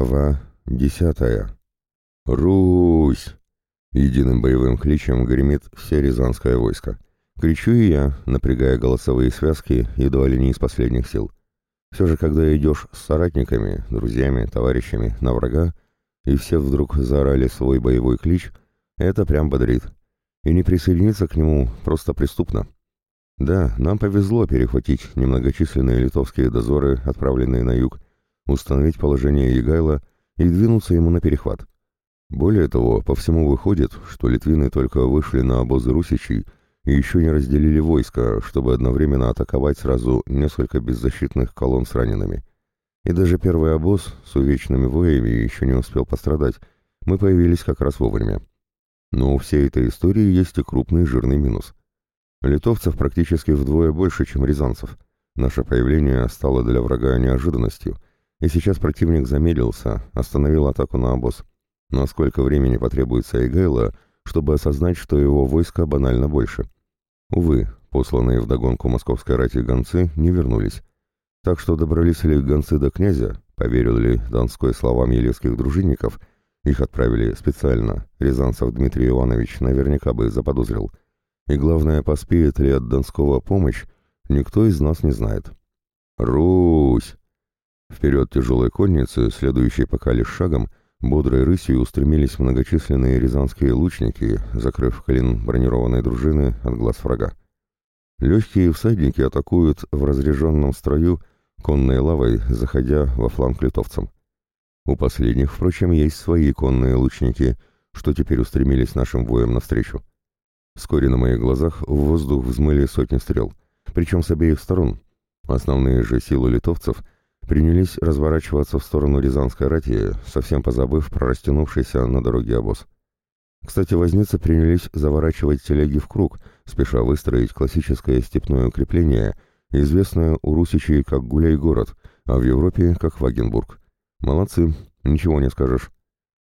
Глава десятая. «Русь!» Единым боевым кличем гремит все рязанское войско. Кричу и я, напрягая голосовые связки, едва ли не из последних сил. Все же, когда идешь с соратниками, друзьями, товарищами на врага, и все вдруг заорали свой боевой клич, это прям бодрит. И не присоединиться к нему просто преступно. Да, нам повезло перехватить немногочисленные литовские дозоры, отправленные на юг, установить положение Егайла и двинуться ему на перехват. Более того, по всему выходит, что литвины только вышли на обозы русичей и еще не разделили войска, чтобы одновременно атаковать сразу несколько беззащитных колонн с ранеными. И даже первый обоз с увечными воями еще не успел пострадать, мы появились как раз вовремя. Но у всей этой истории есть и крупный жирный минус. Литовцев практически вдвое больше, чем рязанцев. Наше появление стало для врага неожиданностью — и сейчас противник замедлился, остановил атаку на обоз. Но сколько времени потребуется Эгейла, чтобы осознать, что его войско банально больше? Увы, посланные вдогонку московской рати гонцы не вернулись. Так что добрались ли гонцы до князя, поверил ли Донской словам елецких дружинников, их отправили специально, Рязанцев Дмитрий Иванович наверняка бы заподозрил. И главное, поспеет ли от Донского помощь, никто из нас не знает. «Русь!» Вперед тяжелой конницы, следующей пока лишь шагом, бодрой рысью устремились многочисленные рязанские лучники, закрыв колен бронированной дружины от глаз врага. Легкие всадники атакуют в разряженном строю конной лавой, заходя во фланг литовцам. У последних, впрочем, есть свои конные лучники, что теперь устремились нашим воям навстречу. Вскоре на моих глазах в воздух взмыли сотни стрел, причем с обеих сторон. Основные же силы литовцев — принялись разворачиваться в сторону Рязанской рати, совсем позабыв про растянувшийся на дороге обоз. Кстати, возницы принялись заворачивать телеги в круг, спеша выстроить классическое степное укрепление, известное у русичей как Гуляй-город, а в Европе как Вагенбург. Молодцы, ничего не скажешь.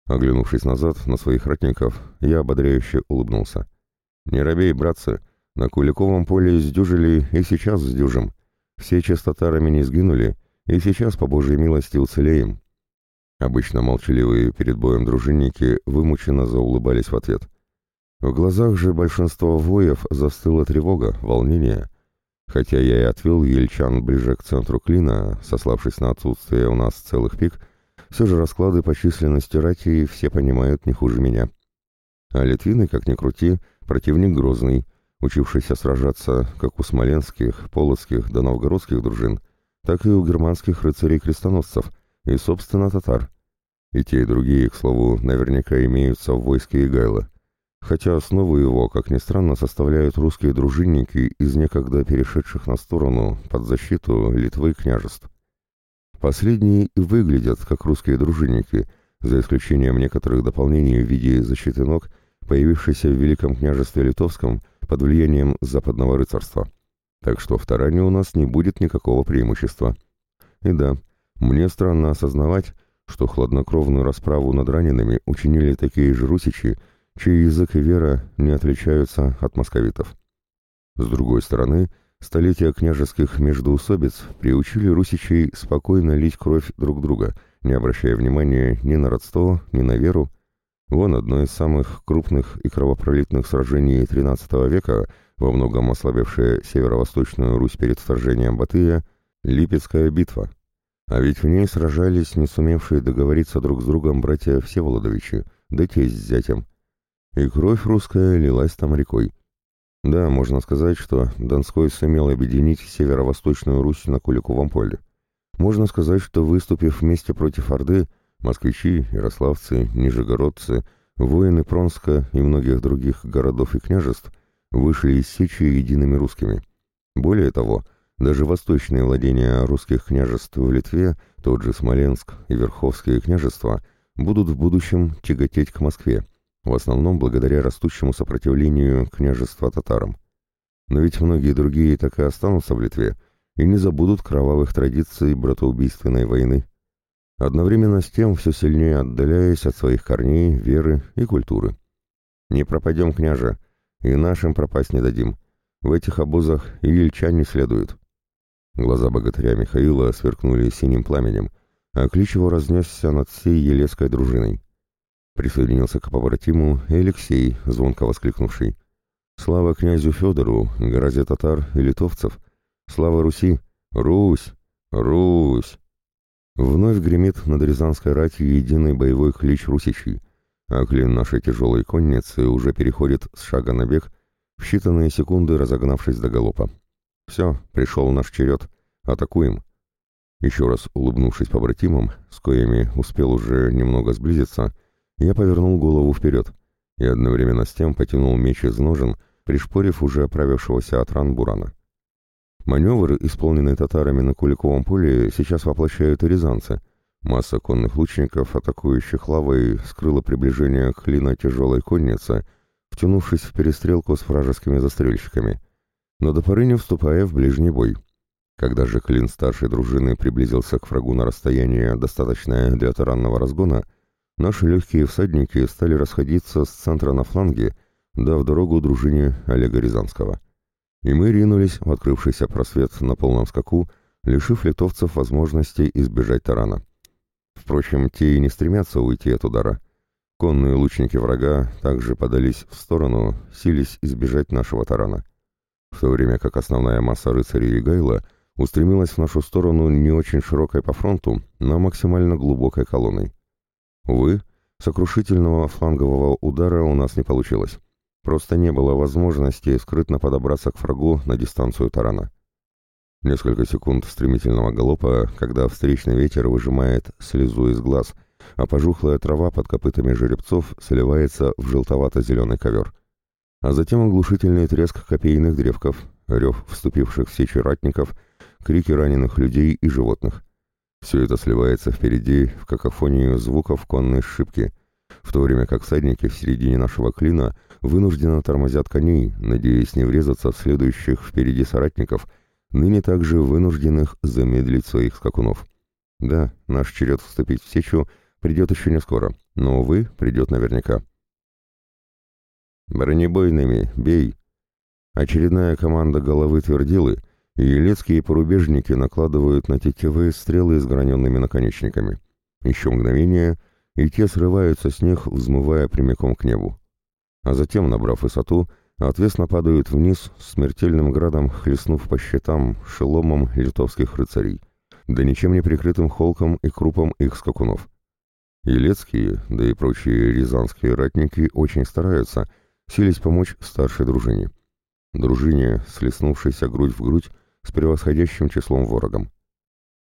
Оглянувшись назад на своих ратников, я ободряюще улыбнулся. «Не робей, братцы, на Куликовом поле сдюжили и сейчас сдюжим. Все частотарами не сгинули, и сейчас, по Божьей милости, уцелеем. Обычно молчаливые перед боем дружинники вымученно заулыбались в ответ. В глазах же большинства воев застыла тревога, волнение. Хотя я и отвел ельчан ближе к центру клина, сославшись на отсутствие у нас целых пик, все же расклады по численности ратии все понимают не хуже меня. А литвины, как ни крути, противник грозный, учившийся сражаться как у смоленских, полоцких да новгородских дружин, так и у германских рыцарей-крестоносцев и, собственно, татар. И те, и другие, к слову, наверняка имеются в войске Игайла. Хотя основу его, как ни странно, составляют русские дружинники из некогда перешедших на сторону под защиту Литвы княжеств. Последние и выглядят как русские дружинники, за исключением некоторых дополнений в виде защиты ног, появившейся в Великом княжестве Литовском под влиянием западного рыцарства так что в таране у нас не будет никакого преимущества. И да, мне странно осознавать, что хладнокровную расправу над ранеными учинили такие же русичи, чей язык и вера не отличаются от московитов. С другой стороны, столетия княжеских междоусобиц приучили русичей спокойно лить кровь друг друга, не обращая внимания ни на родство, ни на веру. Вон одно из самых крупных и кровопролитных сражений XIII века — во многом ослабившая северо-восточную Русь перед вторжением Батыя, Липецкая битва. А ведь в ней сражались не сумевшие договориться друг с другом братья Всеволодовичи, да те с зятем. И кровь русская лилась там рекой. Да, можно сказать, что Донской сумел объединить северо-восточную Русь на Куликовом поле. Можно сказать, что выступив вместе против Орды, москвичи, ярославцы, нижегородцы, воины Пронска и многих других городов и княжеств вышли из Сечи едиными русскими. Более того, даже восточные владения русских княжеств в Литве, тот же Смоленск и Верховские княжества, будут в будущем тяготеть к Москве, в основном благодаря растущему сопротивлению княжества татарам. Но ведь многие другие так и останутся в Литве и не забудут кровавых традиций братоубийственной войны, одновременно с тем все сильнее отдаляясь от своих корней, веры и культуры. «Не пропадем, княже!» И нашим пропасть не дадим. В этих обозах и ильчан не следует. Глаза богатыря Михаила сверкнули синим пламенем, а клич его разнесся над всей елецкой дружиной. Присоединился к побратиму Алексей, звонко воскликнувший. «Слава князю Федору, грозе татар и литовцев! Слава Руси! Русь! Русь!» Вновь гремит над Рязанской ратью единый боевой клич русичей, а клин нашей тяжелой конницы уже переходит с шага на бег, в считанные секунды разогнавшись до галопа. «Все, пришел наш черед. Атакуем!» Еще раз улыбнувшись побратимам, с коими успел уже немного сблизиться, я повернул голову вперед и одновременно с тем потянул меч из ножен, пришпорив уже оправившегося от ран Бурана. Маневр, исполненный татарами на Куликовом поле, сейчас воплощают и рязанцы. Масса конных лучников, атакующих лавой, скрыла приближение клина тяжелой конницы, втянувшись в перестрелку с вражескими застрельщиками, но до поры не вступая в ближний бой. Когда же клин старшей дружины приблизился к врагу на расстояние, достаточное для таранного разгона, наши легкие всадники стали расходиться с центра на фланге, дав дорогу дружине Олега Рязанского. И мы ринулись в открывшийся просвет на полном скаку, лишив литовцев возможности избежать тарана. Впрочем, те и не стремятся уйти от удара. Конные лучники врага также подались в сторону, сились избежать нашего тарана. В то время как основная масса рыцарей и гайла — устремилась в нашу сторону не очень широкой по фронту, но максимально глубокой колонной. Увы, сокрушительного флангового удара у нас не получилось. Просто не было возможности скрытно подобраться к врагу на дистанцию тарана. Несколько секунд стремительного галопа, когда встречный ветер выжимает слезу из глаз, а пожухлая трава под копытами жеребцов сливается в желтовато-зеленый ковер. А затем оглушительный треск копейных древков, рев вступивших в сечи ратников — крики раненых людей и животных. Все это сливается впереди в какофонию звуков конной шибки, в то время как всадники в середине нашего клина вынужденно тормозят коней, надеясь не врезаться в следующих впереди соратников, ныне также вынужденных замедлить своих скакунов. Да, наш черед вступить в сечу придет еще не скоро, но, увы, придет наверняка. «Бронебойными, бей!» Очередная команда головы твердилы — и елецкие порубежники накладывают на тетивы стрелы с граненными наконечниками. Еще мгновение, и те срываются с них, взмывая прямиком к небу. А затем, набрав высоту, отвесно падают вниз, смертельным градом хлестнув по щитам, шеломом литовских рыцарей, да ничем не прикрытым холком и крупом их скакунов. Елецкие, да и прочие рязанские ратники очень стараются, сились помочь старшей дружине. Дружине, слеснувшейся грудь в грудь, с превосходящим числом ворогом.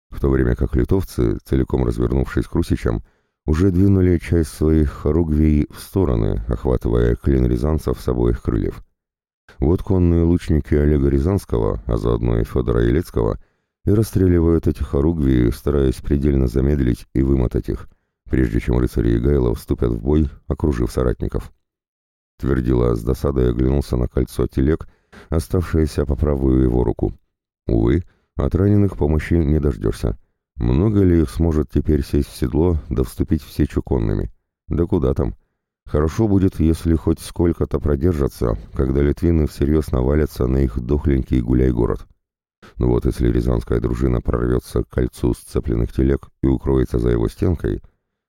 В то время как литовцы, целиком развернувшись к русичам, уже двинули часть своих хоругвий в стороны, охватывая клин рязанцев с обоих крыльев. Вот конные лучники Олега Рязанского, а заодно и Федора Елецкого, и расстреливают эти хоругвии, стараясь предельно замедлить и вымотать их, прежде чем рыцари Игайла вступят в бой, окружив соратников. Твердила с досадой оглянулся на кольцо телег, оставшееся по правую его руку. Увы, от раненых помощи не дождешься. Много ли их сможет теперь сесть в седло да вступить в сечу конными? Да куда там? Хорошо будет, если хоть сколько-то продержатся, когда литвины всерьез навалятся на их дохленький гуляй-город. Но вот если рязанская дружина прорвется к кольцу сцепленных телег и укроется за его стенкой,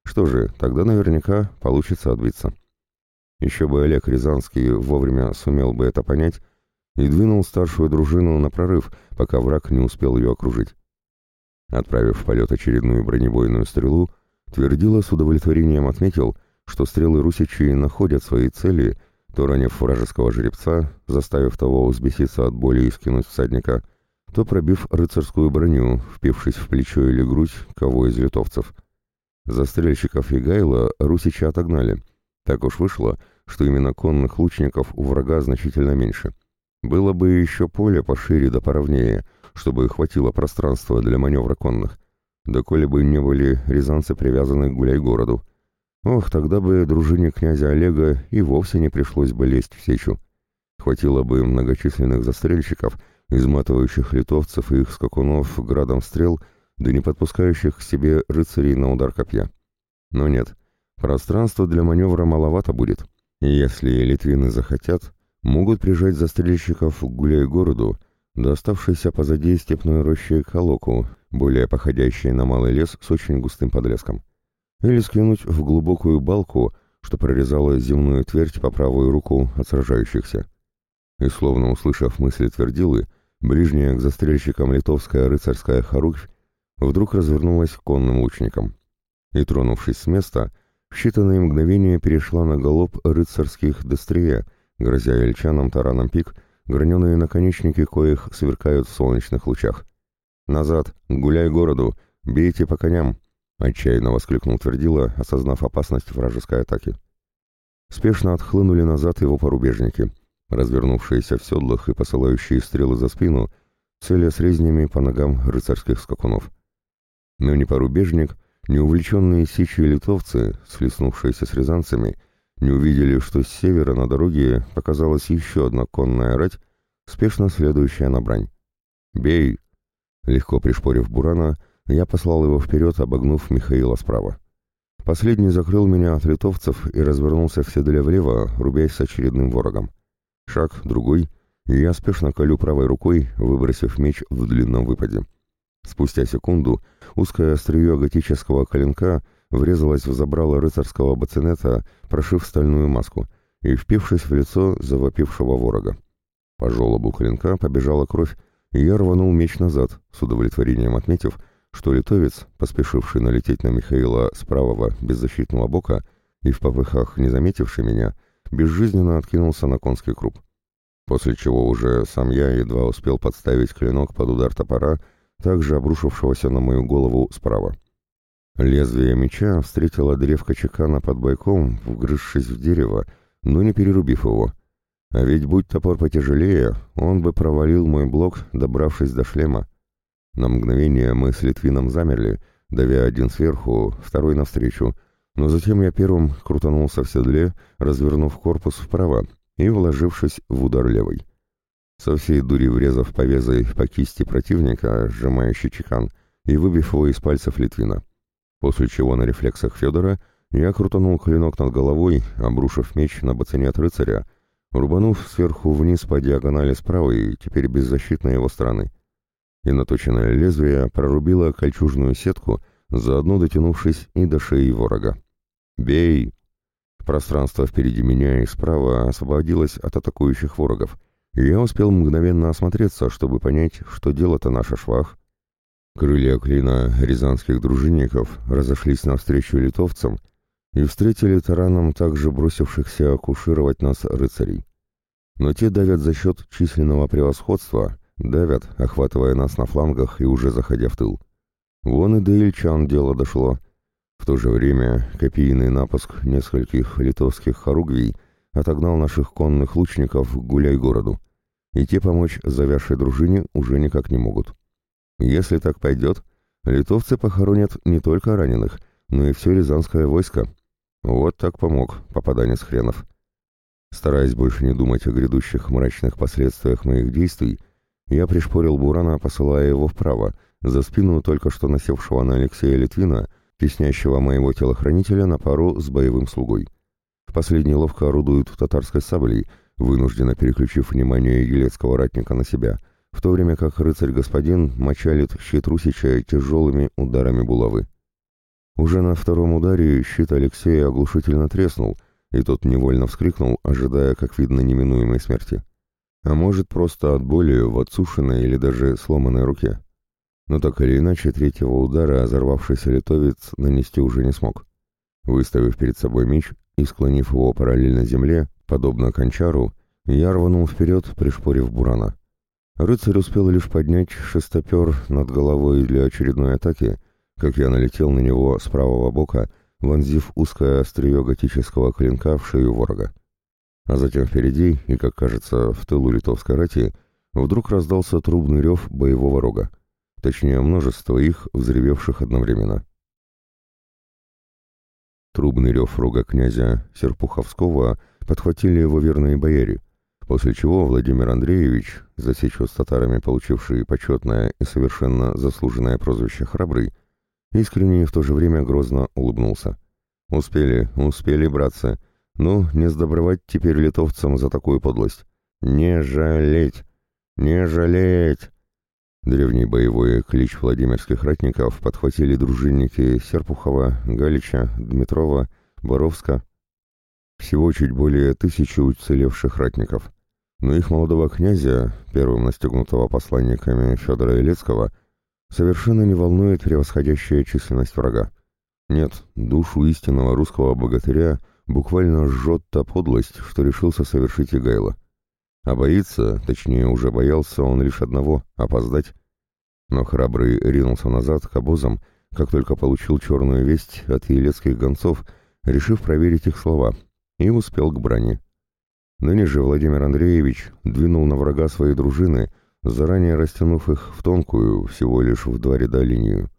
что же, тогда наверняка получится отбиться. Еще бы Олег Рязанский вовремя сумел бы это понять и двинул старшую дружину на прорыв, пока враг не успел ее окружить. Отправив в полет очередную бронебойную стрелу, Твердила с удовлетворением отметил, что стрелы русичи находят свои цели, то ранив вражеского жеребца, заставив того взбеситься от боли и скинуть всадника, то пробив рыцарскую броню, впившись в плечо или грудь кого из литовцев. Застрельщиков и Гайла русичи отогнали. Так уж вышло, что именно конных лучников у врага значительно меньше — было бы еще поле пошире да поровнее, чтобы хватило пространства для маневра конных. Да коли бы не были рязанцы привязаны к гуляй-городу. Ох, тогда бы дружине князя Олега и вовсе не пришлось бы лезть в сечу. Хватило бы многочисленных застрельщиков, изматывающих литовцев и их скакунов градом стрел, да не подпускающих к себе рыцарей на удар копья. Но нет, пространства для маневра маловато будет. Если литвины захотят, могут прижать застрельщиков к гуляй-городу, да оставшейся позади степной рощи Колоку, более походящие на малый лес с очень густым подлеском, или скинуть в глубокую балку, что прорезала земную твердь по правую руку от сражающихся. И словно услышав мысли твердилы, ближняя к застрельщикам литовская рыцарская хоругвь вдруг развернулась конным лучником. И, тронувшись с места, в считанные мгновения перешла на галоп рыцарских дестрия, грозя ельчанам тараном пик, граненые наконечники коих сверкают в солнечных лучах. «Назад! Гуляй городу! Бейте по коням!» — отчаянно воскликнул Твердила, осознав опасность вражеской атаки. Спешно отхлынули назад его порубежники, развернувшиеся в седлах и посылающие стрелы за спину, целя с резнями по ногам рыцарских скакунов. Но ни порубежник, ни увлеченные сечи литовцы, слеснувшиеся с рязанцами, не увидели, что с севера на дороге показалась еще одна конная рать, спешно следующая на брань. «Бей!» Легко пришпорив Бурана, я послал его вперед, обогнув Михаила справа. Последний закрыл меня от литовцев и развернулся в седле влево, рубясь с очередным ворогом. Шаг, другой, и я спешно колю правой рукой, выбросив меч в длинном выпаде. Спустя секунду узкое острие готического коленка врезалось в забрало рыцарского бацинета, прошив стальную маску, и впившись в лицо завопившего ворога. По желобу клинка побежала кровь, и я рванул меч назад, с удовлетворением отметив, что литовец, поспешивший налететь на Михаила с правого беззащитного бока и в попыхах не заметивший меня, безжизненно откинулся на конский круп. После чего уже сам я едва успел подставить клинок под удар топора, также обрушившегося на мою голову справа. Лезвие меча встретило древко чекана под бойком, вгрызшись в дерево, но не перерубив его. А ведь будь топор потяжелее, он бы провалил мой блок, добравшись до шлема. На мгновение мы с Литвином замерли, давя один сверху, второй навстречу, но затем я первым крутанулся в седле, развернув корпус вправо и вложившись в удар левой. Со всей дури врезав повезой по кисти противника, сжимающий чекан, и выбив его из пальцев Литвина. После чего на рефлексах Федора я крутанул клинок над головой, обрушив меч на бацинет рыцаря, рубанув сверху вниз по диагонали справа и теперь беззащитной его стороны и наточенное лезвие прорубило кольчужную сетку, заодно дотянувшись и до шеи ворога. «Бей!» Пространство впереди меня и справа освободилось от атакующих ворогов, и я успел мгновенно осмотреться, чтобы понять, что дело-то наша швах. Крылья клина рязанских дружинников разошлись навстречу литовцам и встретили тараном также бросившихся акушировать нас рыцарей. Но те давят за счет численного превосходства, Давят, охватывая нас на флангах и уже заходя в тыл. Вон и до Ильчан дело дошло. В то же время копийный напуск нескольких литовских хоругвий отогнал наших конных лучников к гуляй-городу, и те помочь завязшей дружине уже никак не могут. Если так пойдет, литовцы похоронят не только раненых, но и все рязанское войско. Вот так помог попаданец хренов. Стараясь больше не думать о грядущих мрачных последствиях моих действий, я пришпорил Бурана, посылая его вправо, за спину только что насевшего на Алексея Литвина, теснящего моего телохранителя на пару с боевым слугой. Последний ловко орудует татарской саблей, вынужденно переключив внимание елецкого ратника на себя, в то время как рыцарь-господин мочалит щит Русича тяжелыми ударами булавы. Уже на втором ударе щит Алексея оглушительно треснул, и тот невольно вскрикнул, ожидая, как видно, неминуемой смерти а может просто от боли в отсушенной или даже сломанной руке. Но так или иначе, третьего удара озорвавшийся литовец нанести уже не смог. Выставив перед собой меч и склонив его параллельно земле, подобно кончару, я рванул вперед, пришпорив бурана. Рыцарь успел лишь поднять шестопер над головой для очередной атаки, как я налетел на него с правого бока, вонзив узкое острие готического клинка в шею ворога. А затем впереди, и, как кажется, в тылу литовской рати, вдруг раздался трубный рев боевого рога. Точнее, множество их, взревевших одновременно. Трубный рев рога князя Серпуховского подхватили его верные бояре, после чего Владимир Андреевич, за с татарами получивший почетное и совершенно заслуженное прозвище «Храбрый», искренне и в то же время грозно улыбнулся. «Успели, успели, братцы!» Ну, не сдобровать теперь литовцам за такую подлость. Не жалеть! Не жалеть! Древний боевой клич владимирских ратников подхватили дружинники Серпухова, Галича, Дмитрова, Боровска. Всего чуть более тысячи уцелевших ратников. Но их молодого князя, первым настигнутого посланниками Федора Илецкого, совершенно не волнует превосходящая численность врага. Нет, душу истинного русского богатыря буквально жжет та подлость, что решился совершить Игайло. А боится, точнее уже боялся он лишь одного — опоздать. Но храбрый ринулся назад к обозам, как только получил черную весть от елецких гонцов, решив проверить их слова, и успел к брани. Ныне же Владимир Андреевич двинул на врага своей дружины, заранее растянув их в тонкую, всего лишь в два ряда линию.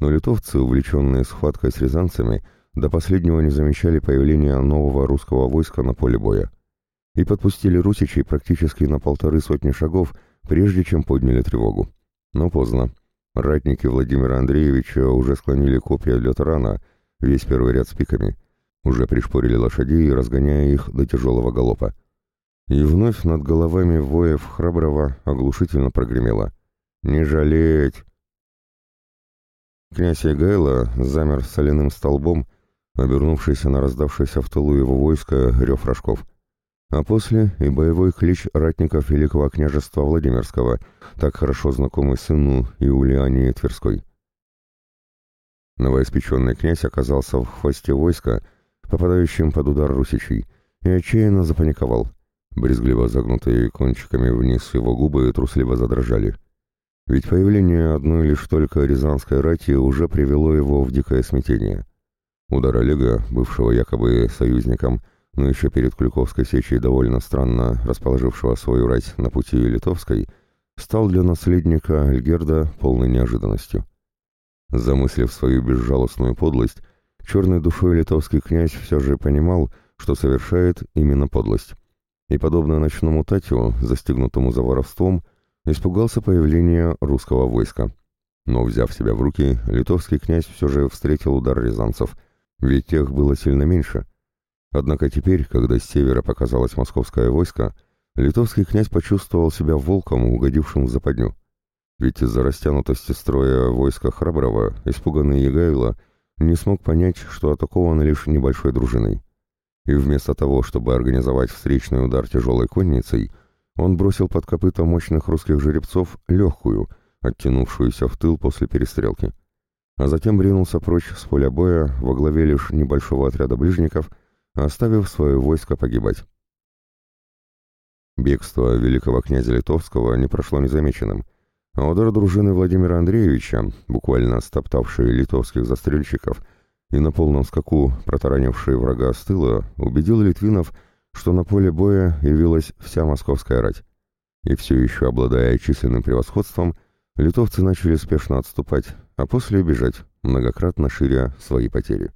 Но литовцы, увлеченные схваткой с рязанцами, до последнего не замечали появления нового русского войска на поле боя и подпустили русичей практически на полторы сотни шагов, прежде чем подняли тревогу. Но поздно. Ратники Владимира Андреевича уже склонили копья для тарана, весь первый ряд с пиками, уже пришпорили лошадей, разгоняя их до тяжелого галопа. И вновь над головами воев храброго оглушительно прогремело. «Не жалеть!» Князь Егайло замер соляным столбом, обернувшийся на раздавшееся в тылу его войска рев рожков а после и боевой клич ратников Великого княжества Владимирского, так хорошо знакомый сыну Иулиане Тверской. Новоиспеченный князь оказался в хвосте войска, попадающим под удар русичей, и отчаянно запаниковал. Брезгливо загнутые кончиками вниз его губы трусливо задрожали. Ведь появление одной лишь только рязанской рати уже привело его в дикое смятение. Удар Олега, бывшего якобы союзником, — но еще перед Куликовской сечей довольно странно расположившего свою рать на пути Литовской, стал для наследника Альгерда полной неожиданностью. Замыслив свою безжалостную подлость, черной душой литовский князь все же понимал, что совершает именно подлость. И, подобно ночному Татю, застегнутому за воровством, испугался появления русского войска. Но, взяв себя в руки, литовский князь все же встретил удар рязанцев, ведь тех было сильно меньше — Однако теперь, когда с севера показалось московское войско, литовский князь почувствовал себя волком, угодившим в западню. Ведь из-за растянутости строя войска храброго, испуганный Егайло не смог понять, что атакован лишь небольшой дружиной. И вместо того, чтобы организовать встречный удар тяжелой конницей, он бросил под копыта мощных русских жеребцов легкую, оттянувшуюся в тыл после перестрелки. А затем ринулся прочь с поля боя во главе лишь небольшого отряда ближников — оставив свое войско погибать. Бегство великого князя Литовского не прошло незамеченным, а удар дружины Владимира Андреевича, буквально стоптавший литовских застрельщиков и на полном скаку протаранивший врага с тыла, убедил литвинов, что на поле боя явилась вся московская рать. И все еще обладая численным превосходством, литовцы начали спешно отступать, а после бежать, многократно ширя свои потери.